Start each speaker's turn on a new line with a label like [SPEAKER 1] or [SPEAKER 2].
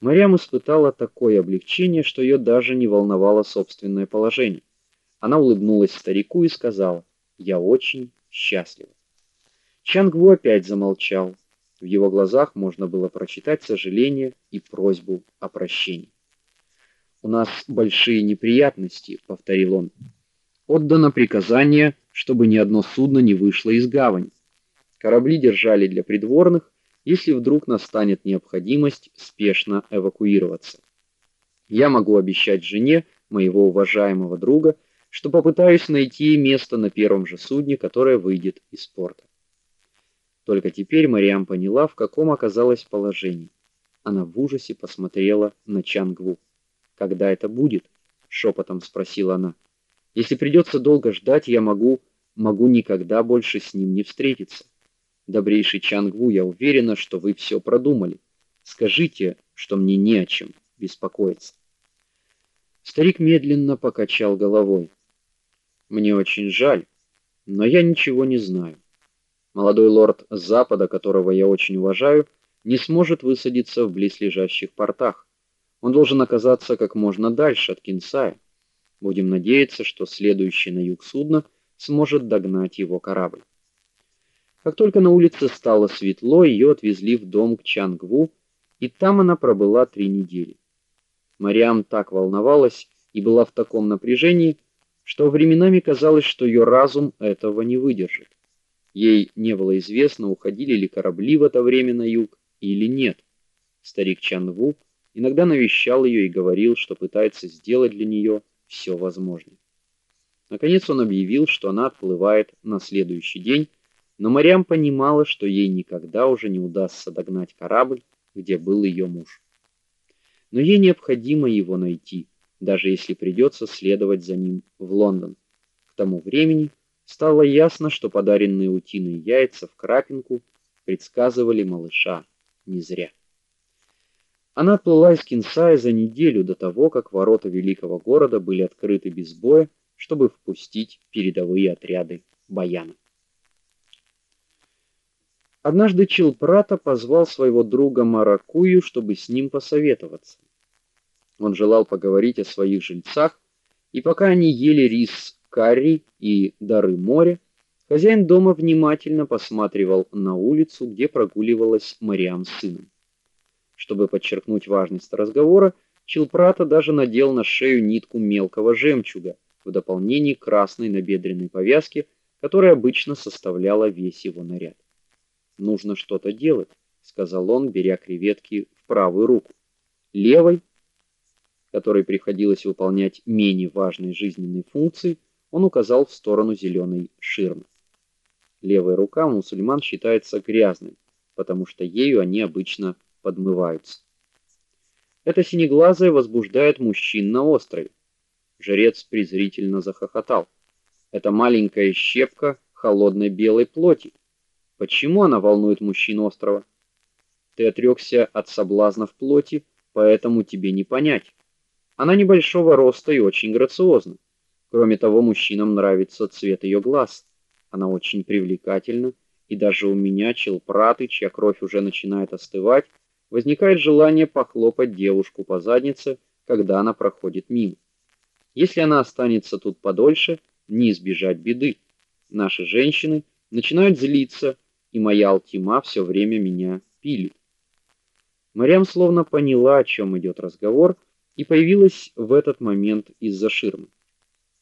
[SPEAKER 1] Марьям испытала такое облегчение, что ее даже не волновало собственное положение. Она улыбнулась старику и сказала: "Я очень счастлива". Чангву опять замолчал. В его глазах можно было прочитать сожаление и просьбу о прощении. У нас большие неприятности, повторил он. Отдано приказание, чтобы ни одно судно не вышло из гавани. Корабли держали для придворных, если вдруг настанет необходимость спешно эвакуироваться. Я могу обещать жене моего уважаемого друга, что попытаюсь найти место на первом же судне, которое выйдет из порта. Только теперь Мариам поняла, в каком оказалась положении. Она в ужасе посмотрела на Чангву. "Когда это будет?" шепотом спросила она. "Если придется долго ждать, я могу могу никогда больше с ним не встретиться. Добрейший Чангву, я уверена, что вы все продумали. Скажите, что мне не о чем беспокоиться". Старик медленно покачал головой. Мне очень жаль, но я ничего не знаю. Молодой лорд с запада, которого я очень уважаю, не сможет высадиться в близлежащих портах. Он должен оказаться как можно дальше от Кинсая. Будем надеяться, что следующее на юг судно сможет догнать его корабль. Как только на улице стало светло, ее отвезли в дом к Чангву, и там она пробыла три недели. Мариам так волновалась и была в таком напряжении, что временами казалось, что ее разум этого не выдержит. Ей не было известно, уходили ли корабли в это время на юг или нет. Старик Чанву иногда навещал ее и говорил, что пытается сделать для нее все возможное. Наконец он объявил, что она отплывает на следующий день, но Марьям понимала, что ей никогда уже не удастся догнать корабль, где был ее муж. Но ей необходимо его найти, даже если придется следовать за ним в Лондон. К тому времени Стало ясно, что подаренные утиные яйца в крапинку предсказывали малыша не зря. Она отплыла из Кинсая за неделю до того, как ворота великого города были открыты без боя, чтобы впустить передовые отряды Баяна. Однажды Чилпрата позвал своего друга Маракую, чтобы с ним посоветоваться. Он желал поговорить о своих жильцах, и пока они ели рис карри и дары моря, хозяин дома внимательно посматривал на улицу, где прогуливалась Мариам с сыном. Чтобы подчеркнуть важность разговора, Чилпрата даже надел на шею нитку мелкого жемчуга в дополнение к красной набедренной повязке, которая обычно составляла весь его наряд. Нужно что-то делать, сказал он, беря креветки в правую руку. Левой, которой приходилось выполнять менее важные жизненные функции, он указал в сторону зеленой ширмы. Левая рука мусульман считается грязной, потому что ею они обычно подмываются. Это синеглазая возбуждает мужчин на острове. Жрец презрительно захохотал. Это маленькая щепка холодной белой плоти. Почему она волнует мужчин острова? Ты отрёкся от соблазнов плоти, поэтому тебе не понять. Она небольшого роста и очень грациозна. Кроме того, мужчинам нравится цвет ее глаз. Она очень привлекательна, и даже у меня, челпраты, чья кровь уже начинает остывать, возникает желание похлопать девушку по заднице, когда она проходит мимо. Если она останется тут подольше, не избежать беды. Наши женщины начинают злиться, и моя Алтима все время меня пилит. Марьям словно поняла, о чем идет разговор, и появилась в этот момент из-за ширмы.